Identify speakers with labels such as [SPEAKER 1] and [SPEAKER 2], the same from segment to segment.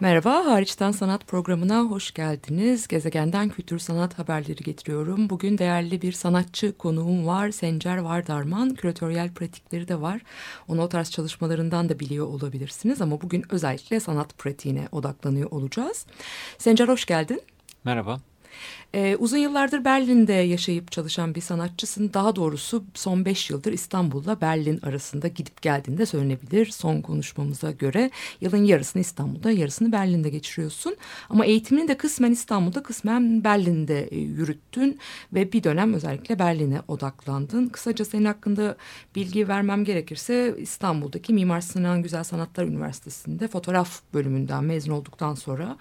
[SPEAKER 1] Merhaba, Hariçten Sanat programına hoş geldiniz. Gezegenden kültür sanat haberleri getiriyorum. Bugün değerli bir sanatçı konuğum var. Sencer Vardarman. Küratöryel pratikleri de var. Onu o tarz çalışmalarından da biliyor olabilirsiniz. Ama bugün özellikle sanat pratiğine odaklanıyor olacağız. Sencer hoş geldin.
[SPEAKER 2] Merhaba.
[SPEAKER 1] Ee, uzun yıllardır Berlin'de yaşayıp çalışan bir sanatçısın. Daha doğrusu son beş yıldır İstanbul'la Berlin arasında gidip geldiğinde söylenebilir. Son konuşmamıza göre yılın yarısını İstanbul'da, yarısını Berlin'de geçiriyorsun. Ama eğitimini de kısmen İstanbul'da, kısmen Berlin'de e, yürüttün ve bir dönem özellikle Berlin'e odaklandın. Kısaca senin hakkında bilgi vermem gerekirse İstanbul'daki Mimar Sinan Güzel Sanatlar Üniversitesi'nde fotoğraf bölümünden mezun olduktan sonra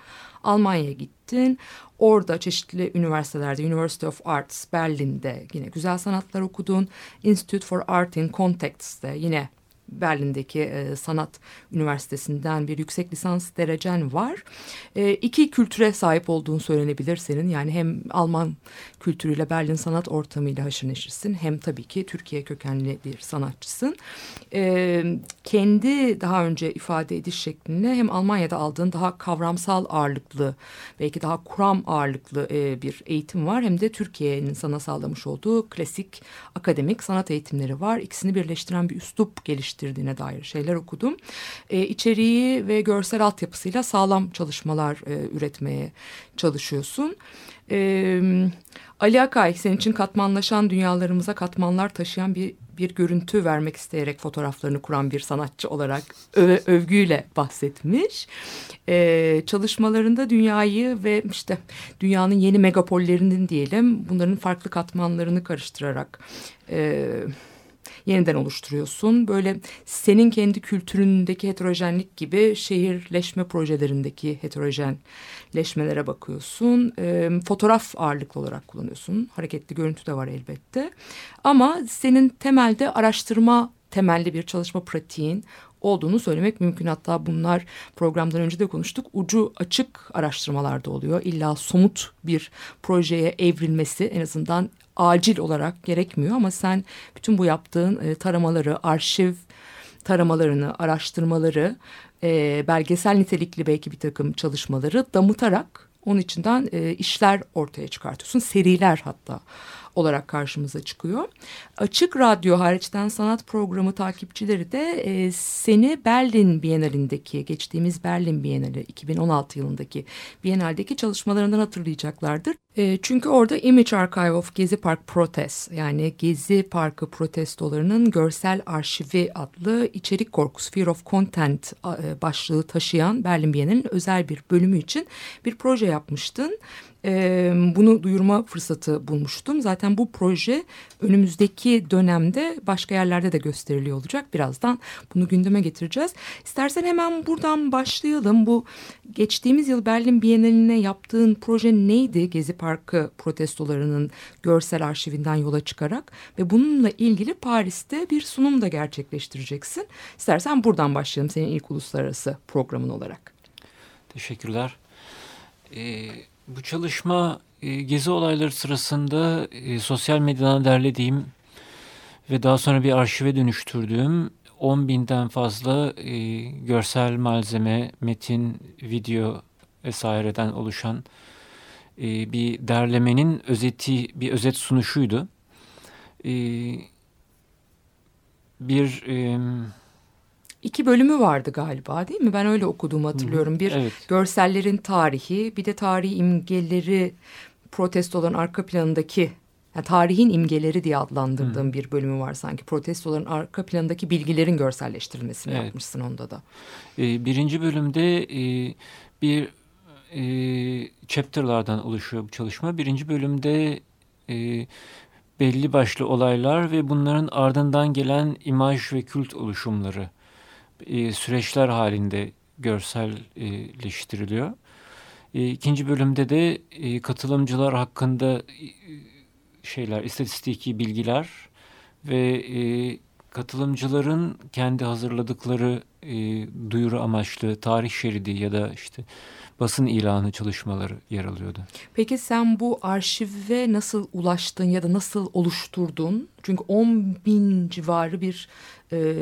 [SPEAKER 1] Almanya'ya gittin. Orada çeşitli üniversitelerde University of Arts Berlin'de yine güzel sanatlar okudun. Institute for Art in Context'te yine Berlin'deki e, sanat üniversitesinden bir yüksek lisans derecen var. E, iki kültüre sahip olduğunu söylenebilir senin. Yani hem Alman kültürüyle Berlin sanat ortamıyla haşır neşirsin. Hem tabii ki Türkiye kökenli bir sanatçısın. E, kendi daha önce ifade ediş şeklinde hem Almanya'da aldığın daha kavramsal ağırlıklı belki daha kuram ağırlıklı e, bir eğitim var. Hem de Türkiye'nin sana sağlamış olduğu klasik akademik sanat eğitimleri var. İkisini birleştiren bir üslup geliştirdiğine dair şeyler okudum. E, içeriği ve görsel altyapısıyla sağlam çalışmalar e, üretmeye çalışıyorsun. E, Ali Akay senin için katmanlaşan dünyalarımıza katmanlar taşıyan bir bir görüntü vermek isteyerek fotoğraflarını kuran bir sanatçı olarak öv övgüyle bahsetmiş. Ee, çalışmalarında dünyayı ve işte dünyanın yeni megapollerinin diyelim bunların farklı katmanlarını karıştırarak... E, yeniden oluşturuyorsun. Böyle senin kendi kültüründeki heterojenlik gibi şehirleşme projelerindeki heterojenleşmelere bakıyorsun. E, fotoğraf ağırlıklı olarak kullanıyorsun. Hareketli görüntü de var elbette. Ama senin temelde araştırma temelli bir çalışma pratiğin olduğunu söylemek mümkün. Hatta bunlar programdan önce de konuştuk. Ucu açık araştırmalarda oluyor. İlla somut bir projeye evrilmesi en azından acil olarak gerekmiyor ama sen bütün bu yaptığın e, taramaları, arşiv taramalarını, araştırmaları, e, belgesel nitelikli belki bir takım çalışmaları damıtarak onun içinden e, işler ortaya çıkartıyorsun. Seriler hatta olarak karşımıza çıkıyor. Açık Radyo hariçten sanat programı takipçileri de e, seni Berlin Bienalindeki geçtiğimiz Berlin Bienali 2016 yılındaki Bienaldeki çalışmalarından hatırlayacaklardır. E, çünkü orada Image Archive of Gezi Park Protest yani Gezi Parkı protestolarının görsel arşivi adlı içerik korkusu Fear of Content e, başlığı taşıyan Berlin Bienali'nin özel bir bölümü için bir proje yapmıştın e, bunu duyurma fırsatı bulmuştum. Zaten bu proje önümüzdeki dönemde başka yerlerde de gösteriliyor olacak. Birazdan bunu gündeme getireceğiz. İstersen hemen buradan başlayalım. Bu geçtiğimiz yıl Berlin Bienali'ne yaptığın proje neydi? Gezi Parkı protestolarının görsel arşivinden yola çıkarak ve bununla ilgili Paris'te bir sunum da gerçekleştireceksin. İstersen buradan başlayalım senin ilk uluslararası programın olarak.
[SPEAKER 2] Teşekkürler. Ee, bu çalışma e, gezi olayları sırasında e, sosyal medyadan derlediğim ve daha sonra bir arşive dönüştürdüğüm 10 binden fazla e, görsel malzeme, metin, video vesaireden oluşan bir derlemenin özeti, bir özet sunuşuydu. Bir...
[SPEAKER 1] İki bölümü vardı galiba değil mi? Ben öyle okuduğumu hatırlıyorum. Bir evet. görsellerin tarihi, bir de tarihi imgeleri protestoların arka planındaki yani tarihin imgeleri diye adlandırdığım hmm. bir bölümü var sanki. Protestoların arka planındaki bilgilerin görselleştirilmesini evet. yapmışsın onda da.
[SPEAKER 2] Ee, birinci bölümde e, bir e, chapter'lardan oluşuyor bu çalışma. Birinci bölümde e, belli başlı olaylar ve bunların ardından gelen imaj ve kült oluşumları e, süreçler halinde görselleştiriliyor. E, ikinci bölümde de e, katılımcılar hakkında e, şeyler, istatistiki bilgiler ve e, katılımcıların kendi hazırladıkları e, duyuru amaçlı tarih şeridi ya da işte basın ilanı çalışmaları yer alıyordu.
[SPEAKER 1] Peki sen bu arşive nasıl ulaştın ya da nasıl oluşturdun? Çünkü 10 bin civarı bir e,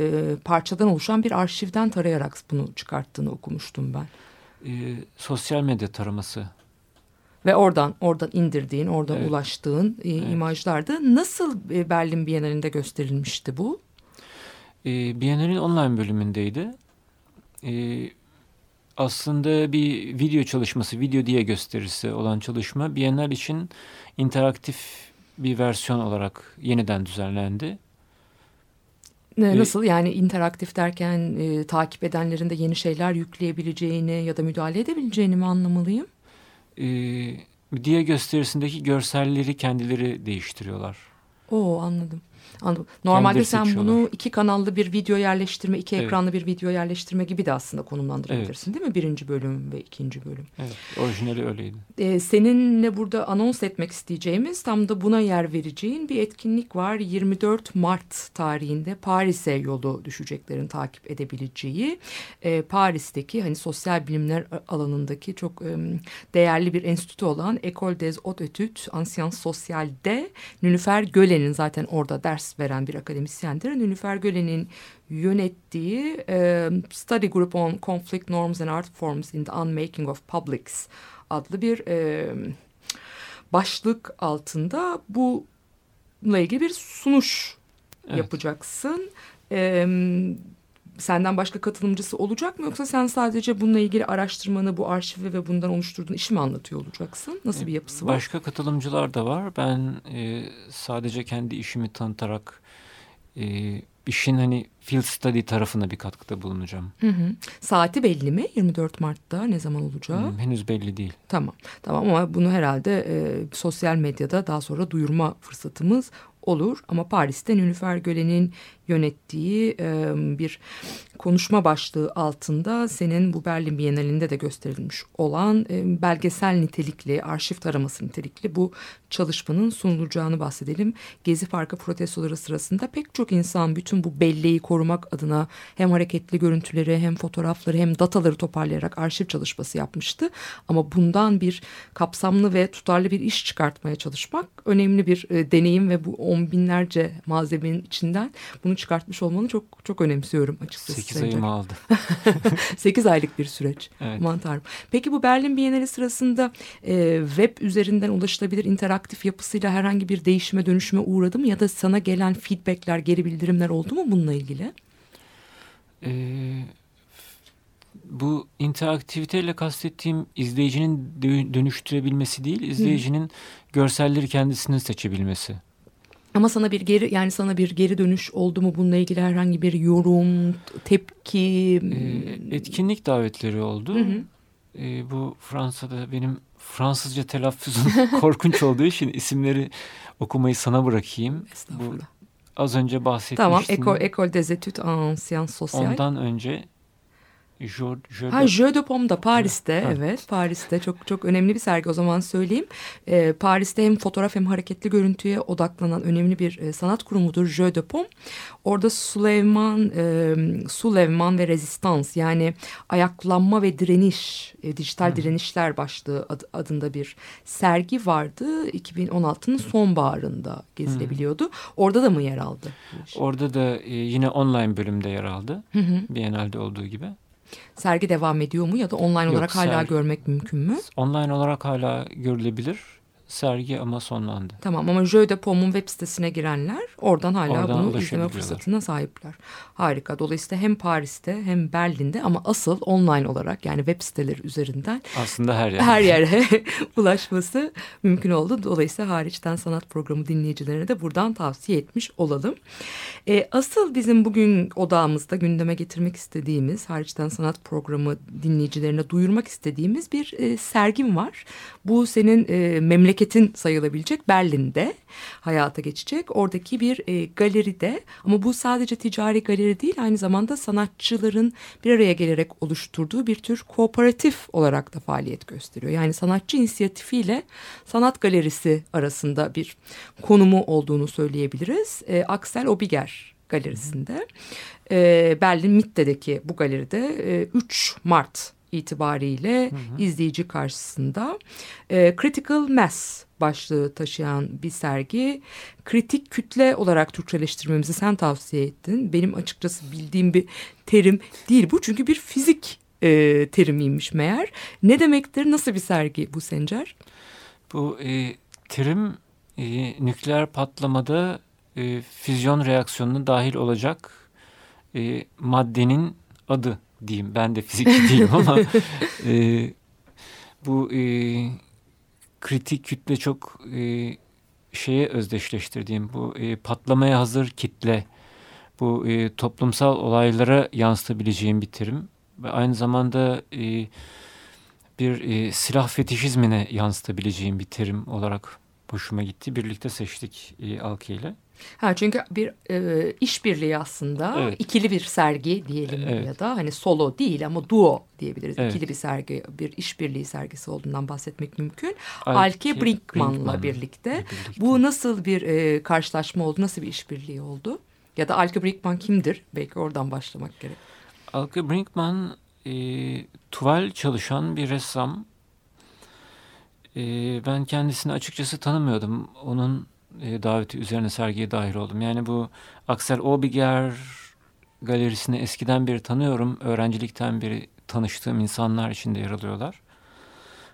[SPEAKER 1] parçadan oluşan bir arşivden tarayarak bunu çıkarttığını okumuştum ben.
[SPEAKER 2] E, sosyal medya taraması
[SPEAKER 1] Ve oradan oradan indirdiğin, oradan
[SPEAKER 2] Evet.
[SPEAKER 1] ulaştığın e,
[SPEAKER 2] Evet.
[SPEAKER 1] imajlardı. Nasıl e, Berlin Bienalinde gösterilmişti bu?
[SPEAKER 2] E, Biennale'in online bölümündeydi. E, aslında bir video çalışması, video diye gösterisi olan çalışma Biennale için interaktif bir versiyon olarak yeniden düzenlendi.
[SPEAKER 1] Nasıl yani interaktif derken e, takip edenlerin de yeni şeyler yükleyebileceğini ya da müdahale edebileceğini mi anlamalıyım?
[SPEAKER 2] E, diye gösterisindeki görselleri kendileri değiştiriyorlar.
[SPEAKER 1] Oo anladım. Anladım. Normalde
[SPEAKER 2] Kendileri
[SPEAKER 1] sen
[SPEAKER 2] seçiyorlar.
[SPEAKER 1] bunu iki kanallı bir video yerleştirme, iki
[SPEAKER 2] Evet.
[SPEAKER 1] ekranlı bir video yerleştirme gibi de aslında konumlandırabilirsin değil mi? Birinci bölüm ve ikinci bölüm.
[SPEAKER 2] Evet, orijinali öyleydi.
[SPEAKER 1] Ee, seninle burada anons etmek isteyeceğimiz tam da buna yer vereceğin bir etkinlik var. 24 Mart tarihinde Paris'e yolu düşeceklerin takip edebileceği e, Paris'teki hani sosyal bilimler alanındaki çok e, değerli bir enstitü olan École des Hautes Études en Sciences Sociales'de Nülüfer Gölen'in zaten orada ders veren bir akademisyendir. Nülüfer Gölen'in yönettiği e, Study Group on Conflict Norms and Art Forms in the Unmaking of Publics adlı bir e, başlık altında bununla ilgili bir sunuş
[SPEAKER 2] Evet.
[SPEAKER 1] yapacaksın. E, senden başka katılımcısı olacak mı yoksa sen sadece bununla ilgili araştırmanı, bu arşivi ve bundan oluşturduğun işi mi anlatıyor olacaksın? Nasıl bir yapısı var?
[SPEAKER 2] Başka katılımcılar da var. Ben e, sadece kendi işimi tanıtarak e, işin hani field study tarafına bir katkıda bulunacağım.
[SPEAKER 1] Hı hı. Saati belli mi? 24 Mart'ta ne zaman olacağı?
[SPEAKER 2] Hmm, henüz belli değil.
[SPEAKER 1] Tamam. Tamam ama bunu herhalde e, sosyal medyada daha sonra duyurma fırsatımız olur. Ama Paris'te Nülüfer Gölen'in yönettiği e, bir konuşma başlığı altında senin bu Berlin Bienalinde de gösterilmiş olan e, belgesel nitelikli, arşiv taraması nitelikli bu çalışmanın sunulacağını bahsedelim. Gezi Parkı protestoları sırasında pek çok insan bütün bu belleği korumak adına hem hareketli görüntüleri hem fotoğrafları hem dataları toparlayarak arşiv çalışması yapmıştı. Ama bundan bir kapsamlı ve tutarlı bir iş çıkartmaya çalışmak önemli bir e, deneyim ve bu on binlerce malzemenin içinden bunu çıkartmış olmanı çok çok önemsiyorum açıkçası.
[SPEAKER 2] 8
[SPEAKER 1] Sencer.
[SPEAKER 2] ayımı aldı.
[SPEAKER 1] 8 aylık bir süreç.
[SPEAKER 2] Evet.
[SPEAKER 1] Aman tanrım. Peki bu Berlin Bienali sırasında e, web üzerinden ulaşılabilir interaktif yapısıyla herhangi bir değişime dönüşüme uğradı mı? Ya da sana gelen feedbackler, geri bildirimler oldu mu bununla ilgili?
[SPEAKER 2] Ee, bu interaktiviteyle kastettiğim izleyicinin dö- dönüştürebilmesi değil, izleyicinin görselleri kendisinin seçebilmesi.
[SPEAKER 1] Ama sana bir geri yani sana bir geri dönüş oldu mu bununla ilgili herhangi bir yorum, tepki?
[SPEAKER 2] Ee, etkinlik davetleri oldu.
[SPEAKER 1] Hı hı.
[SPEAKER 2] Ee, bu Fransa'da benim Fransızca telaffuzum korkunç olduğu için isimleri okumayı sana bırakayım. Bu az önce bahsetmiştim.
[SPEAKER 1] Tamam, École, École des Études en Sciences Sociales.
[SPEAKER 2] Ondan önce Jeu, Jeu
[SPEAKER 1] Ha
[SPEAKER 2] de-
[SPEAKER 1] Jeu de Paume'da Paris'te
[SPEAKER 2] Ha.
[SPEAKER 1] evet Paris'te çok çok önemli bir sergi o zaman söyleyeyim. Ee, Paris'te hem fotoğraf hem hareketli görüntüye odaklanan önemli bir e, sanat kurumudur Jeu de Paume. Orada Süleyman, e, Süleyman ve Rezistans yani ayaklanma ve direniş, e, dijital direnişler başlığı ad- adında bir sergi vardı. 2016'nın sonbaharında gezilebiliyordu. Orada da mı yer aldı?
[SPEAKER 2] Orada da e, yine online bölümde yer aldı.
[SPEAKER 1] Hı hı.
[SPEAKER 2] Biennale'de olduğu gibi.
[SPEAKER 1] Sergi devam ediyor mu ya da online
[SPEAKER 2] Yok,
[SPEAKER 1] olarak hala
[SPEAKER 2] sergi-
[SPEAKER 1] görmek mümkün mü?
[SPEAKER 2] Online olarak hala görülebilir. Sergi ama sonlandı.
[SPEAKER 1] Tamam ama Jeu de Paume'un web sitesine girenler oradan hala
[SPEAKER 2] Oradan
[SPEAKER 1] bunu izleme fırsatına sahipler. Harika. Dolayısıyla hem Paris'te hem Berlin'de ama asıl online olarak yani web siteleri üzerinden
[SPEAKER 2] Aslında her yer.
[SPEAKER 1] her yere ulaşması mümkün oldu. Dolayısıyla hariçten sanat programı dinleyicilerine de buradan tavsiye etmiş olalım. E, asıl bizim bugün odağımızda gündeme getirmek istediğimiz hariçten sanat programı dinleyicilerine duyurmak istediğimiz bir e, sergim var. Bu senin e, memleketin sayılabilecek Berlin'de hayata geçecek. Oradaki bir e, galeride ama bu sadece ticari galeri değil aynı zamanda sanatçıların bir araya gelerek oluşturduğu bir tür kooperatif olarak da faaliyet gösteriyor. Yani sanatçı inisiyatifiyle sanat galerisi arasında bir konumu olduğunu söyleyebiliriz. E, Axel Obiger galerisinde e, Berlin Mitte'deki bu galeride e, 3 Mart itibariyle izleyici karşısında e, Critical Mass başlığı taşıyan bir sergi. Kritik kütle olarak Türkçeleştirmemizi sen tavsiye ettin. Benim açıkçası bildiğim bir terim değil bu çünkü bir fizik e, terimiymiş meğer. Ne demektir? Nasıl bir sergi bu Sencer?
[SPEAKER 2] Bu e, terim e, nükleer patlamada e, füzyon reaksiyonuna dahil olacak e, maddenin adı diyeyim. Ben de fizikçi değilim ama e, bu e, kritik kütle çok e, şeye özdeşleştirdiğim bu e, patlamaya hazır kitle bu e, toplumsal olaylara yansıtabileceğim bir terim ve aynı zamanda e, bir e, silah fetişizmine yansıtabileceğim bir terim olarak hoşuma gitti. Birlikte seçtik e, Alki ile.
[SPEAKER 1] Ha çünkü bir e, işbirliği aslında
[SPEAKER 2] Evet.
[SPEAKER 1] ikili bir sergi diyelim
[SPEAKER 2] Evet.
[SPEAKER 1] ya da hani solo değil ama duo diyebiliriz.
[SPEAKER 2] Evet.
[SPEAKER 1] İkili bir sergi, bir işbirliği sergisi olduğundan bahsetmek mümkün.
[SPEAKER 2] Alke
[SPEAKER 1] Alke Brinkman'la
[SPEAKER 2] Brinkman'la
[SPEAKER 1] birlikte.
[SPEAKER 2] birlikte.
[SPEAKER 1] Bu nasıl bir e, karşılaşma oldu? Nasıl bir işbirliği oldu? Ya da Alke Brinkman kimdir? Belki oradan başlamak gerek.
[SPEAKER 2] Alke Brinkman e, tuval çalışan bir ressam. E, ben kendisini açıkçası tanımıyordum. Onun e, daveti üzerine sergiye dahil oldum. Yani bu Axel Obiger galerisini eskiden beri tanıyorum. Öğrencilikten beri tanıştığım insanlar içinde yer alıyorlar.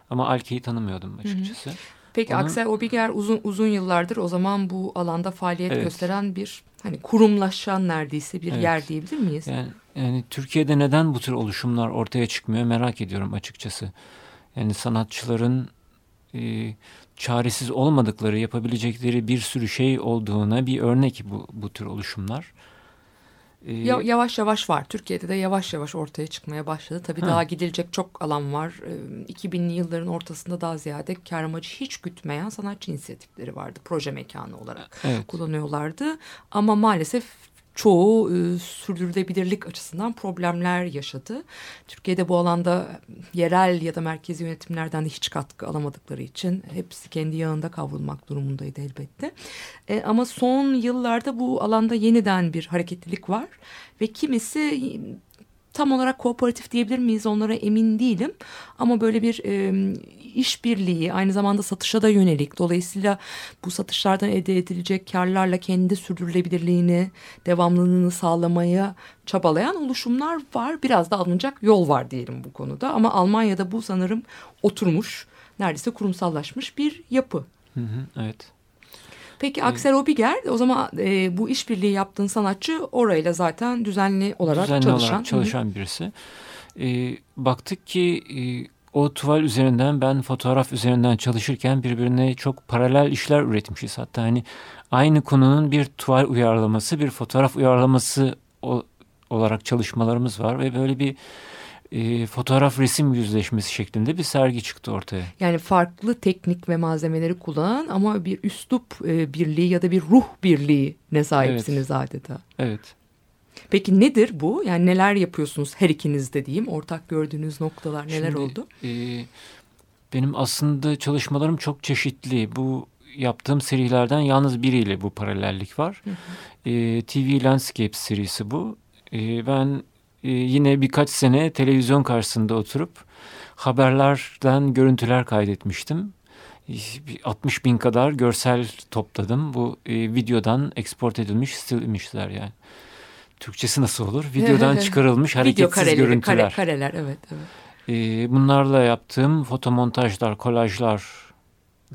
[SPEAKER 2] Ama Alke'yi tanımıyordum açıkçası.
[SPEAKER 1] Peki
[SPEAKER 2] Onun-
[SPEAKER 1] Aksel Obiger uzun uzun yıllardır o zaman bu alanda faaliyet
[SPEAKER 2] Evet.
[SPEAKER 1] gösteren bir hani kurumlaşan neredeyse bir
[SPEAKER 2] Evet.
[SPEAKER 1] yer diyebilir miyiz?
[SPEAKER 2] Yani, yani Türkiye'de neden bu tür oluşumlar ortaya çıkmıyor merak ediyorum açıkçası. Yani sanatçıların e, çaresiz olmadıkları, yapabilecekleri bir sürü şey olduğuna bir örnek bu, bu tür oluşumlar. E,
[SPEAKER 1] Ya, yavaş yavaş var. Türkiye'de de yavaş yavaş ortaya çıkmaya başladı. Tabii
[SPEAKER 2] Ha.
[SPEAKER 1] daha gidilecek çok alan var. Ee, 2000'li yılların ortasında daha ziyade kar amacı hiç gütmeyen sanatçı inisiyatifleri vardı. Proje mekanı olarak
[SPEAKER 2] evet.
[SPEAKER 1] kullanıyorlardı. Ama maalesef çoğu e, sürdürülebilirlik açısından problemler yaşadı. Türkiye'de bu alanda yerel ya da merkezi yönetimlerden de hiç katkı alamadıkları için hepsi kendi yağında kavrulmak durumundaydı elbette. E, ama son yıllarda bu alanda yeniden bir hareketlilik var ve kimisi tam olarak kooperatif diyebilir miyiz onlara emin değilim. Ama böyle bir e, işbirliği aynı zamanda satışa da yönelik. Dolayısıyla bu satışlardan elde edilecek karlarla kendi sürdürülebilirliğini, devamlılığını sağlamaya çabalayan oluşumlar var. Biraz da alınacak yol var diyelim bu konuda. Ama Almanya'da bu sanırım oturmuş, neredeyse kurumsallaşmış bir yapı.
[SPEAKER 2] Hı hı, evet.
[SPEAKER 1] Peki Aksel Obiger o zaman e, bu işbirliği yaptığın sanatçı orayla zaten düzenli olarak
[SPEAKER 2] Düzenli
[SPEAKER 1] çalışan.
[SPEAKER 2] olarak çalışan birisi. E, baktık ki e, o tuval üzerinden ben fotoğraf üzerinden çalışırken birbirine çok paralel işler üretmişiz. Hatta hani aynı konunun bir tuval uyarlaması, bir fotoğraf uyarlaması o, olarak çalışmalarımız var ve böyle bir e, fotoğraf resim yüzleşmesi şeklinde bir sergi çıktı ortaya.
[SPEAKER 1] Yani farklı teknik ve malzemeleri kullanan ama bir üslup e, birliği ya da bir ruh birliğine sahipsiniz adeta.
[SPEAKER 2] Evet.
[SPEAKER 1] Peki nedir bu? Yani neler yapıyorsunuz her ikiniz de diyeyim? Ortak gördüğünüz noktalar neler
[SPEAKER 2] Şimdi,
[SPEAKER 1] oldu?
[SPEAKER 2] e, benim aslında çalışmalarım çok çeşitli. Bu yaptığım serilerden yalnız biriyle bu paralellik var. E, TV Landscape serisi bu. E, ben e, yine birkaç sene televizyon karşısında oturup haberlerden görüntüler kaydetmiştim. E, bir 60 bin kadar görsel topladım. Bu e, videodan export edilmiş still image'ler yani. Türkçesi nasıl olur? Videodan çıkarılmış
[SPEAKER 1] Video
[SPEAKER 2] hareketsiz
[SPEAKER 1] kareleri,
[SPEAKER 2] görüntüler.
[SPEAKER 1] kare- kareler evet. evet.
[SPEAKER 2] Ee, bunlarla yaptığım fotomontajlar, kolajlar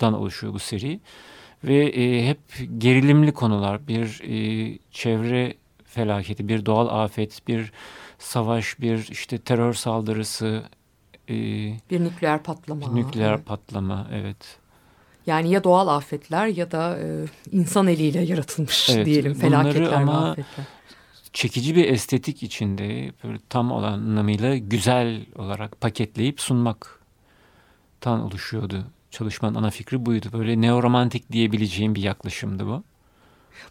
[SPEAKER 2] konulardan oluşuyor bu seri. Ve e, hep gerilimli konular. Bir e, çevre felaketi, bir doğal afet, bir savaş, bir işte terör saldırısı, e,
[SPEAKER 1] Bir nükleer patlama.
[SPEAKER 2] bir nükleer
[SPEAKER 1] Evet.
[SPEAKER 2] patlama. Evet.
[SPEAKER 1] Yani ya doğal afetler ya da e, insan eliyle yaratılmış
[SPEAKER 2] Evet,
[SPEAKER 1] diyelim felaketler
[SPEAKER 2] ama-
[SPEAKER 1] afetler.
[SPEAKER 2] çekici bir estetik içinde böyle tam anlamıyla güzel olarak paketleyip sunmaktan oluşuyordu. Çalışmanın ana fikri buydu. Böyle neoromantik diyebileceğim bir yaklaşımdı bu.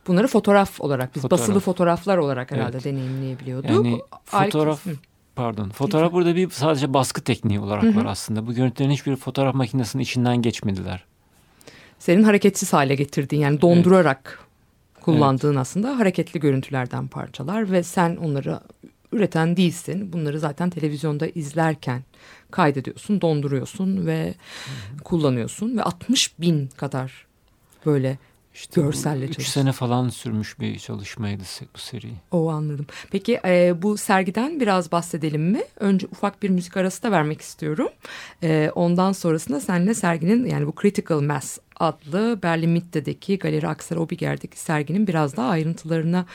[SPEAKER 1] Bunları fotoğraf olarak biz
[SPEAKER 2] Fotoğraf.
[SPEAKER 1] basılı fotoğraflar olarak herhalde
[SPEAKER 2] Evet.
[SPEAKER 1] deneyimleyebiliyorduk.
[SPEAKER 2] Yani fotoğraf
[SPEAKER 1] Hı.
[SPEAKER 2] pardon fotoğraf burada bir sadece baskı tekniği olarak var aslında. Bu görüntülerin hiçbir fotoğraf makinesinin içinden geçmediler.
[SPEAKER 1] Senin hareketsiz hale getirdiğin yani dondurarak kullandığın aslında hareketli görüntülerden parçalar ve sen onları üreten değilsin. Bunları zaten televizyonda izlerken kaydediyorsun, donduruyorsun ve kullanıyorsun ve 60 bin kadar böyle
[SPEAKER 2] İşte
[SPEAKER 1] Görselle
[SPEAKER 2] 3
[SPEAKER 1] çalıştın.
[SPEAKER 2] sene falan sürmüş bir çalışmaydı bu seri.
[SPEAKER 1] o anladım. Peki e, bu sergiden biraz bahsedelim mi? Önce ufak bir müzik arası da vermek istiyorum. E, ondan sonrasında seninle serginin yani bu Critical Mass adlı Berlin Mitte'deki Galeri Aksar Obiger'deki serginin biraz daha ayrıntılarına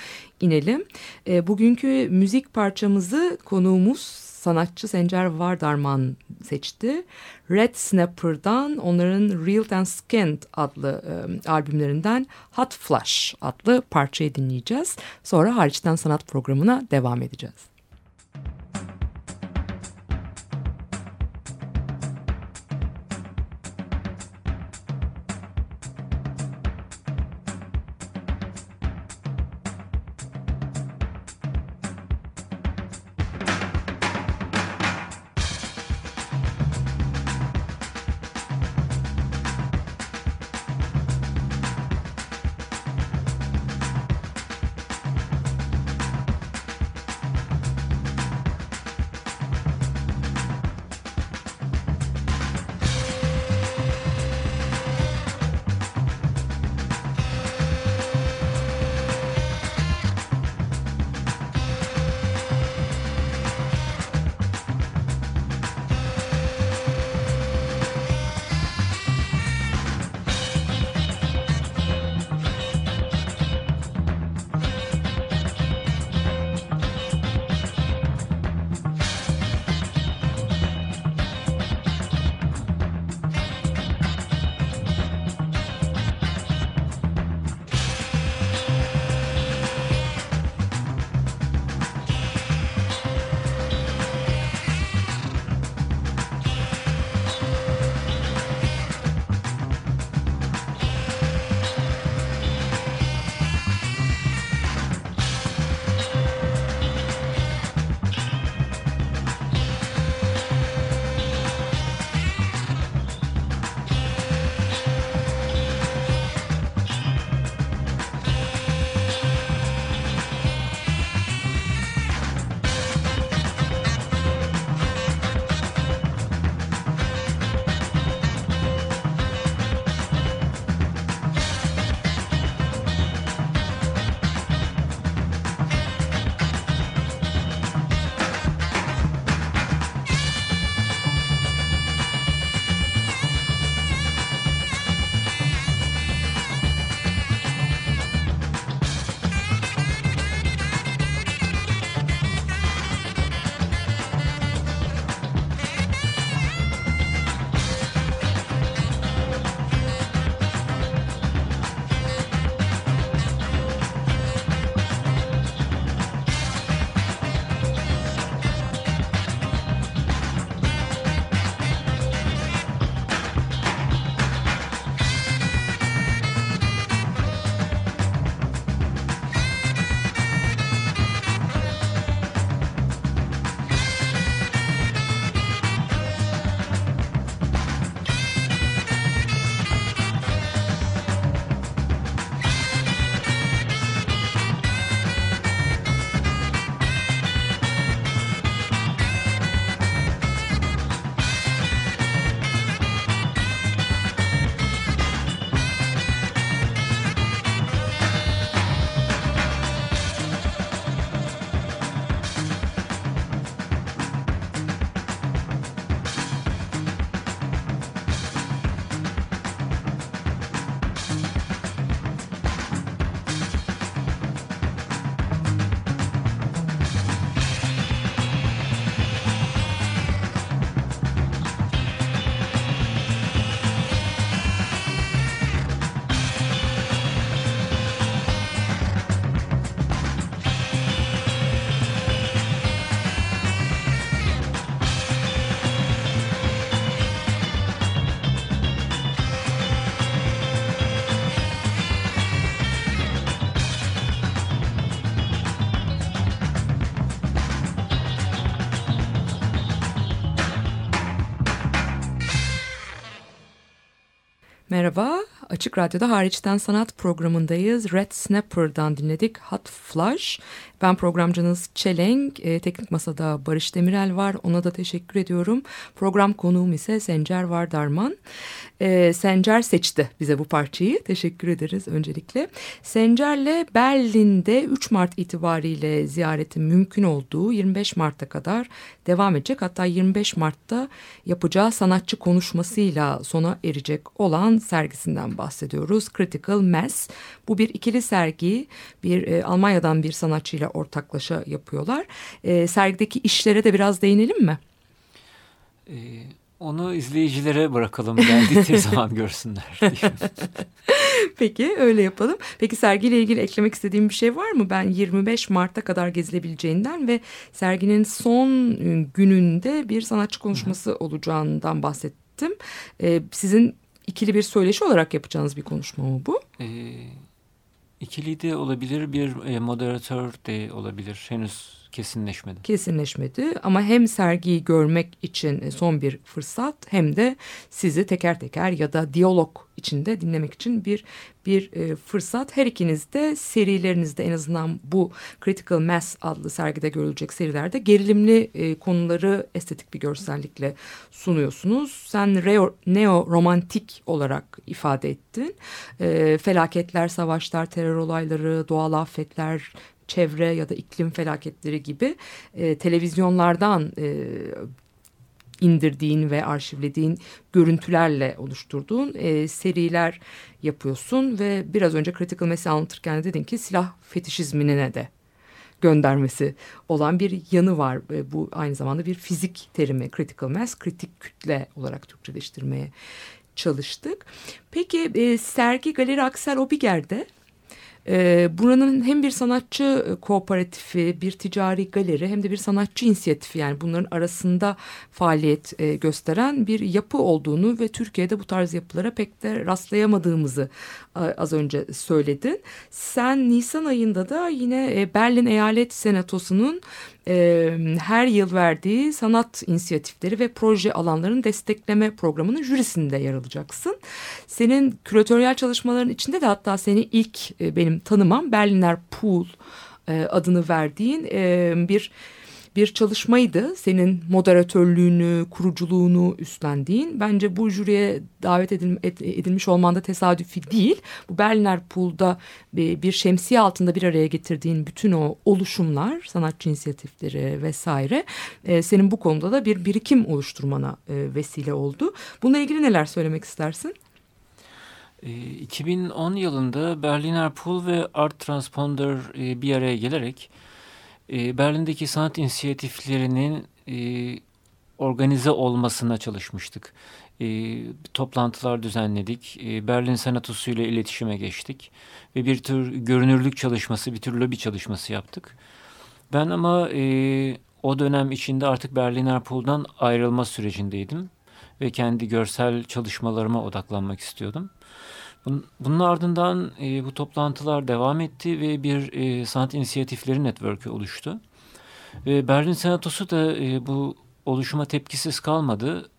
[SPEAKER 1] inelim. E, bugünkü müzik parçamızı konuğumuz sanatçı Sencer Vardarman seçti. Red Snapper'dan onların Real and Skinned adlı e, albümlerinden Hot Flash adlı parçayı dinleyeceğiz. Sonra hariçten sanat programına devam edeceğiz. Açık Radyo'da Hariçten Sanat programındayız. Red Snapper'dan dinledik Hot Flush. Ben programcınız Çelenk, e, teknik masada Barış Demirel var, ona da teşekkür ediyorum. Program konuğum ise Sencer Vardarman. E, Sencer seçti bize bu parçayı, teşekkür ederiz öncelikle. Sencer'le Berlin'de 3 Mart itibariyle ziyaretin mümkün olduğu 25 Mart'a kadar devam edecek. Hatta 25 Mart'ta yapacağı sanatçı konuşmasıyla sona erecek olan sergisinden bahsediyoruz. Critical Mass. Bu bir ikili sergi. Bir e, Almanya'dan bir sanatçıyla ortaklaşa yapıyorlar. E, sergideki işlere de biraz değinelim mi?
[SPEAKER 2] Ee, onu izleyicilere bırakalım geldikleri zaman görsünler.
[SPEAKER 1] Peki öyle yapalım. Peki sergiyle ilgili eklemek istediğim bir şey var mı? Ben 25 Mart'a kadar gezilebileceğinden ve serginin son e, gününde bir sanatçı konuşması olacağından bahsettim. E, sizin ikili bir söyleşi olarak yapacağınız bir konuşma mı bu?
[SPEAKER 2] Ee, ikili de olabilir, bir e, moderatör de olabilir. Henüz kesinleşmedi.
[SPEAKER 1] kesinleşmedi ama hem sergiyi görmek için e, son bir fırsat hem de sizi teker teker ya da diyalog içinde dinlemek için bir bir e, fırsat. Her ikiniz de serilerinizde en azından bu Critical Mass adlı sergide görülecek serilerde gerilimli e, konuları estetik bir görsellikle sunuyorsunuz. Sen neo romantik olarak ifade ettin. E, felaketler, savaşlar, terör olayları, doğal afetler, çevre ya da iklim felaketleri gibi e, televizyonlardan e, indirdiğin ve arşivlediğin görüntülerle oluşturduğun e, seriler yapıyorsun ve biraz önce Critical Mass'i anlatırken de dedin ki silah fetişizmine de göndermesi olan bir yanı var. E, bu aynı zamanda bir fizik terimi critical mass, kritik kütle olarak Türkçeleştirmeye çalıştık. Peki e, sergi Galeri Aksel Obiger'de e, buranın hem bir sanatçı e, kooperatifi, bir ticari galeri hem de bir sanatçı inisiyatifi yani bunların arasında faaliyet e, gösteren bir yapı olduğunu ve Türkiye'de bu tarz yapılara pek de rastlayamadığımızı e, az önce söyledin. Sen Nisan ayında da yine e, Berlin Eyalet Senatosu'nun e, her yıl verdiği sanat inisiyatifleri ve proje alanlarını destekleme programının jürisinde yer alacaksın. Senin küratöryel çalışmaların içinde de hatta seni ilk e, benim tanımam Berliner Pool e, adını verdiğin e, bir bir çalışmaydı. Senin moderatörlüğünü, kuruculuğunu üstlendiğin. Bence bu jüriye davet edil, ed- edilmiş olman da tesadüfi değil. Bu Berliner Pool'da bir, bir şemsiye altında bir araya getirdiğin bütün o oluşumlar, sanatçı inisiyatifleri vesaire e, senin bu konuda da bir birikim oluşturmana e, vesile oldu. Bununla ilgili neler söylemek istersin?
[SPEAKER 2] Ee, 2010 yılında Berliner Pool ve Art Transponder e, bir araya gelerek e, Berlin'deki sanat inisiyatiflerinin e, organize olmasına çalışmıştık. Toplantılar düzenledik. Berlin Senatosu ile iletişime geçtik. Ve bir tür görünürlük çalışması, bir tür lobi çalışması yaptık. Ben ama o dönem içinde artık Berliner Pool'dan ayrılma sürecindeydim. Ve kendi görsel çalışmalarıma odaklanmak istiyordum. Bunun, ardından e, bu toplantılar devam etti ve bir e, sanat inisiyatifleri network'ü oluştu. Ve Berlin Senatosu da e, bu oluşuma tepkisiz kalmadı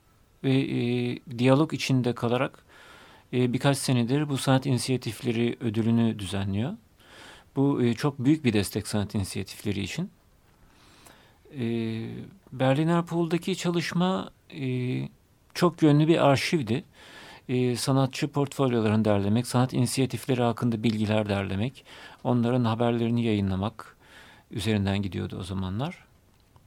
[SPEAKER 2] ve e, diyalog içinde kalarak e, birkaç senedir bu sanat inisiyatifleri ödülünü düzenliyor. Bu e, çok büyük bir destek sanat inisiyatifleri için. E, Berliner Pool'daki çalışma e, çok yönlü bir arşivdi e, sanatçı portfolyolarını derlemek, sanat inisiyatifleri hakkında bilgiler derlemek, onların haberlerini yayınlamak üzerinden gidiyordu o zamanlar.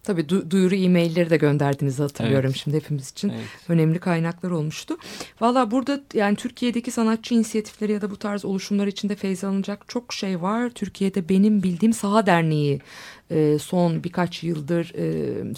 [SPEAKER 1] Tabii du- duyuru e-mailleri de gönderdiğinizi hatırlıyorum
[SPEAKER 2] Evet.
[SPEAKER 1] şimdi hepimiz için.
[SPEAKER 2] Evet.
[SPEAKER 1] önemli kaynaklar olmuştu. Valla burada yani Türkiye'deki sanatçı inisiyatifleri ya da bu tarz oluşumlar içinde feyz alınacak çok şey var. Türkiye'de benim bildiğim Saha Derneği e, son birkaç yıldır e,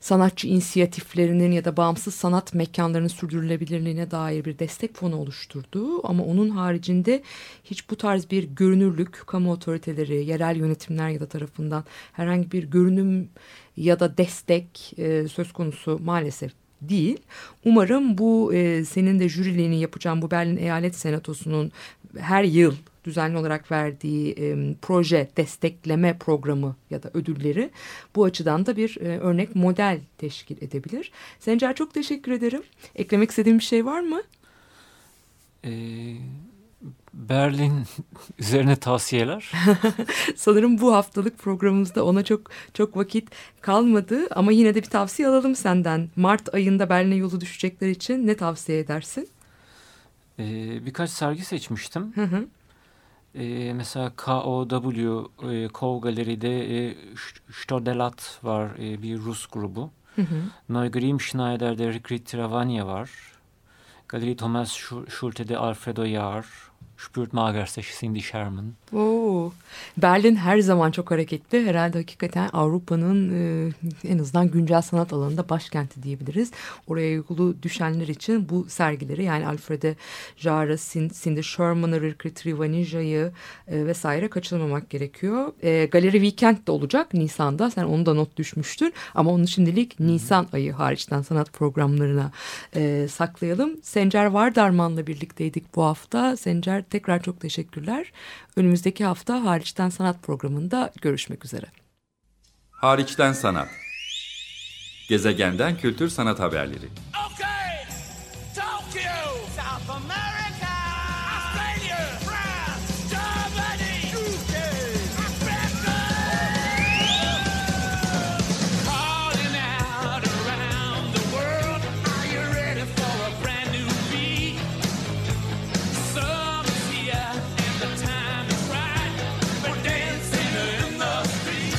[SPEAKER 1] sanatçı inisiyatiflerinin ya da bağımsız sanat mekanlarının sürdürülebilirliğine dair bir destek fonu oluşturdu. Ama onun haricinde hiç bu tarz bir görünürlük, kamu otoriteleri, yerel yönetimler ya da tarafından herhangi bir görünüm ya da destek e, söz konusu maalesef değil. Umarım bu e, senin de jüriliğini yapacağın bu Berlin Eyalet Senatosu'nun her yıl düzenli olarak verdiği e, proje destekleme programı ya da ödülleri bu açıdan da bir e, örnek model teşkil edebilir. Sencer çok teşekkür ederim. Eklemek istediğin bir şey var mı?
[SPEAKER 2] E, Berlin üzerine tavsiyeler.
[SPEAKER 1] Sanırım bu haftalık programımızda ona çok çok vakit kalmadı ama yine de bir tavsiye alalım senden. Mart ayında Berlin'e yolu düşecekler için ne tavsiye edersin?
[SPEAKER 2] Ee, birkaç sergi seçmiştim.
[SPEAKER 1] Hı hı.
[SPEAKER 2] Ee, mesela KOW, e, Kov Galeri'de e, Stodelat var, e, bir Rus grubu.
[SPEAKER 1] Hı hı.
[SPEAKER 2] Neugrim Schneider'de Rikrit Travanya var. Galeri Thomas Schulte'de Alfredo Yar. Spürt Magers'te Cindy Sherman.
[SPEAKER 1] Oo. Berlin her zaman çok hareketli. Herhalde hakikaten Avrupa'nın e, en azından güncel sanat alanında başkenti diyebiliriz. Oraya yolu düşenler için bu sergileri yani Alfred Jarr'a, Cindy Sherman'ı, Rilke Trivanija'yı e, vesaire kaçırmamak gerekiyor. E, Galeri Weekend de olacak Nisan'da. Sen onu da not düşmüştün. Ama onu şimdilik Nisan ayı hariçten sanat programlarına e, saklayalım. Sencer Vardarman'la birlikteydik bu hafta. Sencer tekrar çok teşekkürler. Önümüzdeki hafta Hariçten Sanat programında görüşmek üzere.
[SPEAKER 3] Hariçten Sanat Gezegenden Kültür Sanat Haberleri